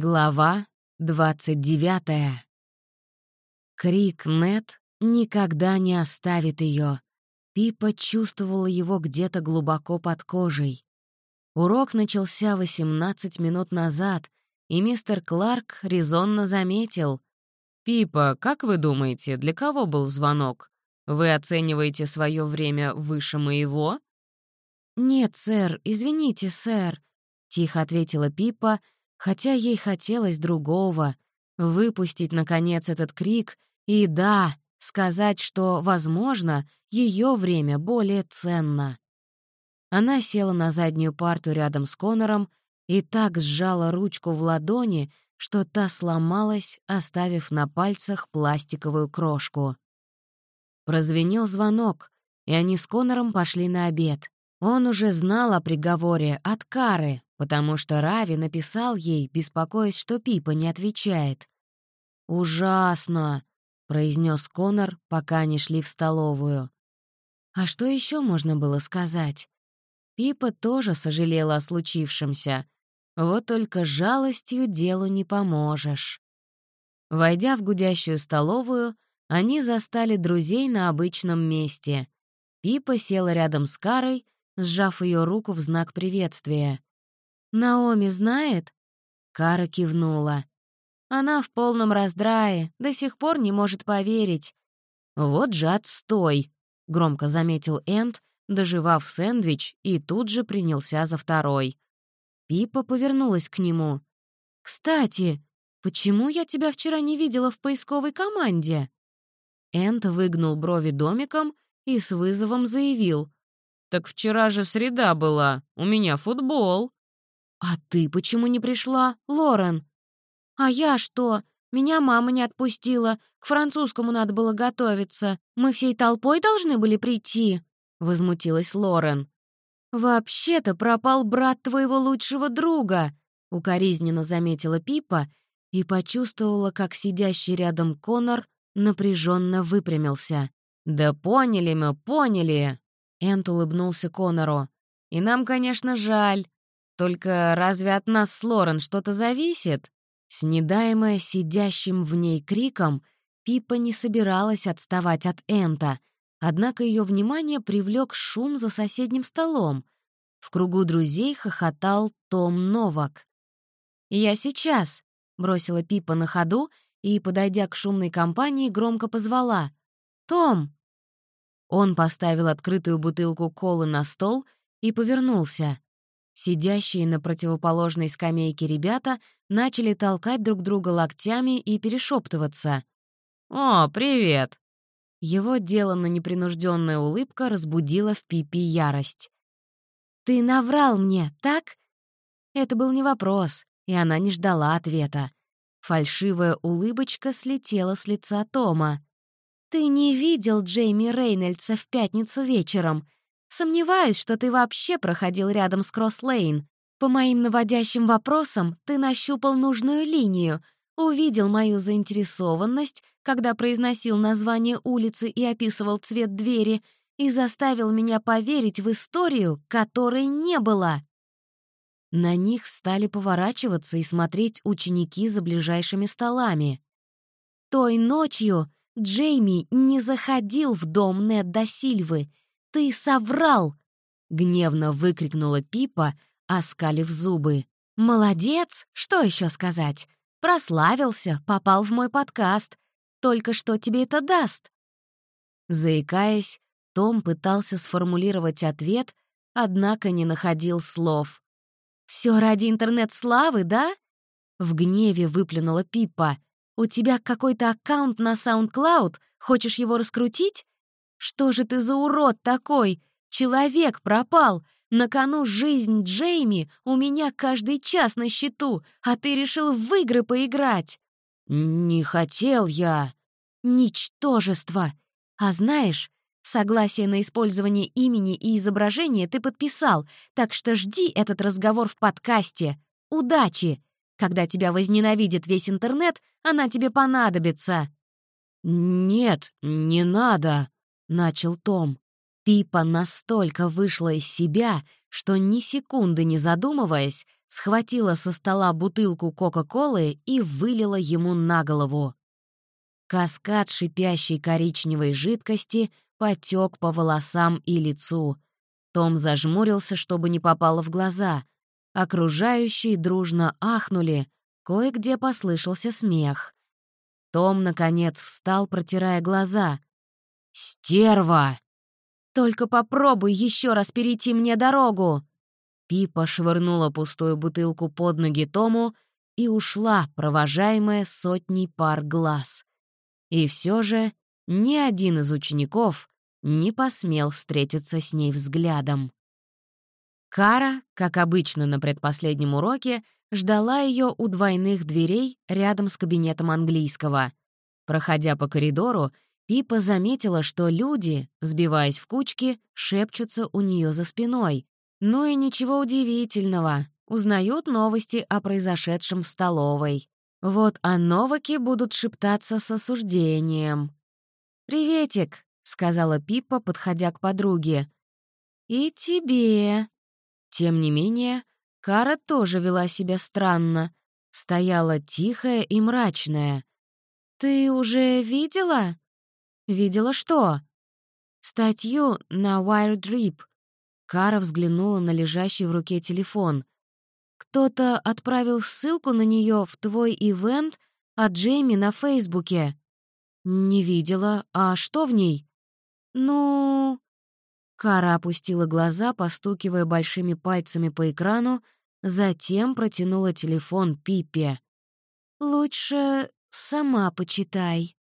Глава 29. Крик Нет никогда не оставит ее. Пипа чувствовала его где-то глубоко под кожей. Урок начался 18 минут назад, и мистер Кларк резонно заметил. «Пипа, как вы думаете, для кого был звонок? Вы оцениваете свое время выше моего?» «Нет, сэр, извините, сэр», — тихо ответила Пипа, — хотя ей хотелось другого — выпустить, наконец, этот крик и, да, сказать, что, возможно, ее время более ценно. Она села на заднюю парту рядом с Конором и так сжала ручку в ладони, что та сломалась, оставив на пальцах пластиковую крошку. Прозвенел звонок, и они с Конором пошли на обед. Он уже знал о приговоре от Кары, потому что Рави написал ей, беспокоясь, что Пипа не отвечает. «Ужасно!» — произнес Конор, пока они шли в столовую. А что еще можно было сказать? Пипа тоже сожалела о случившемся. Вот только жалостью делу не поможешь. Войдя в гудящую столовую, они застали друзей на обычном месте. Пипа села рядом с Карой, сжав ее руку в знак приветствия. «Наоми знает?» Кара кивнула. Она в полном раздрае, до сих пор не может поверить. «Вот же отстой!» — громко заметил Энд, доживав сэндвич, и тут же принялся за второй. Пипа повернулась к нему. «Кстати, почему я тебя вчера не видела в поисковой команде?» Энд выгнул брови домиком и с вызовом заявил. «Так вчера же среда была, у меня футбол». «А ты почему не пришла, Лорен?» «А я что? Меня мама не отпустила. К французскому надо было готовиться. Мы всей толпой должны были прийти?» — возмутилась Лорен. «Вообще-то пропал брат твоего лучшего друга», — укоризненно заметила Пипа и почувствовала, как сидящий рядом Конор напряженно выпрямился. «Да поняли мы, поняли!» Энт улыбнулся Конору. «И нам, конечно, жаль. Только разве от нас с Лорен что-то зависит?» Снедаемая сидящим в ней криком, Пипа не собиралась отставать от Энта, однако ее внимание привлек шум за соседним столом. В кругу друзей хохотал Том Новак. «Я сейчас», — бросила Пипа на ходу и, подойдя к шумной компании, громко позвала. «Том!» Он поставил открытую бутылку колы на стол и повернулся. Сидящие на противоположной скамейке ребята начали толкать друг друга локтями и перешептываться. «О, привет!» Его деланно непринужденная улыбка разбудила в Пипи ярость. «Ты наврал мне, так?» Это был не вопрос, и она не ждала ответа. Фальшивая улыбочка слетела с лица Тома. «Ты не видел Джейми Рейнольдса в пятницу вечером. Сомневаюсь, что ты вообще проходил рядом с Кросс-Лейн. По моим наводящим вопросам ты нащупал нужную линию, увидел мою заинтересованность, когда произносил название улицы и описывал цвет двери, и заставил меня поверить в историю, которой не было. На них стали поворачиваться и смотреть ученики за ближайшими столами. Той ночью Джейми не заходил в дом Недда Сильвы, «Ты соврал!» — гневно выкрикнула Пипа, оскалив зубы. «Молодец! Что еще сказать? Прославился, попал в мой подкаст. Только что тебе это даст?» Заикаясь, том пытался сформулировать ответ, однако не находил слов. «Все ради интернет-славы, да?» В гневе выплюнула Пипа. «У тебя какой-то аккаунт на SoundCloud? Хочешь его раскрутить? Что же ты за урод такой? Человек пропал. На кону жизнь Джейми, у меня каждый час на счету, а ты решил в игры поиграть. Не хотел я. Ничтожество. А знаешь, согласие на использование имени и изображения ты подписал, так что жди этот разговор в подкасте. Удачи! Когда тебя возненавидит весь интернет, она тебе понадобится. «Нет, не надо», — начал Том. Пипа настолько вышла из себя, что ни секунды не задумываясь, схватила со стола бутылку Кока-Колы и вылила ему на голову. Каскад шипящей коричневой жидкости потек по волосам и лицу. Том зажмурился, чтобы не попало в глаза. Окружающие дружно ахнули, кое-где послышался смех. Том, наконец, встал, протирая глаза. «Стерва!» «Только попробуй еще раз перейти мне дорогу!» Пипа швырнула пустую бутылку под ноги Тому и ушла, провожаемая сотней пар глаз. И все же ни один из учеников не посмел встретиться с ней взглядом. Кара, как обычно на предпоследнем уроке, ждала ее у двойных дверей рядом с кабинетом английского. Проходя по коридору, Пипа заметила, что люди, сбиваясь в кучки, шепчутся у нее за спиной. Ну и ничего удивительного, узнают новости о произошедшем в столовой. Вот о Новаке будут шептаться с осуждением. «Приветик», — сказала Пипа, подходя к подруге. «И тебе». Тем не менее, Кара тоже вела себя странно. Стояла тихая и мрачная. «Ты уже видела?» «Видела что?» «Статью на Wired Rip». Кара взглянула на лежащий в руке телефон. Кто-то отправил ссылку на нее в твой ивент от Джейми на Фейсбуке. Не видела. А что в ней? Ну... Кара опустила глаза, постукивая большими пальцами по экрану, затем протянула телефон Пипе. «Лучше сама почитай».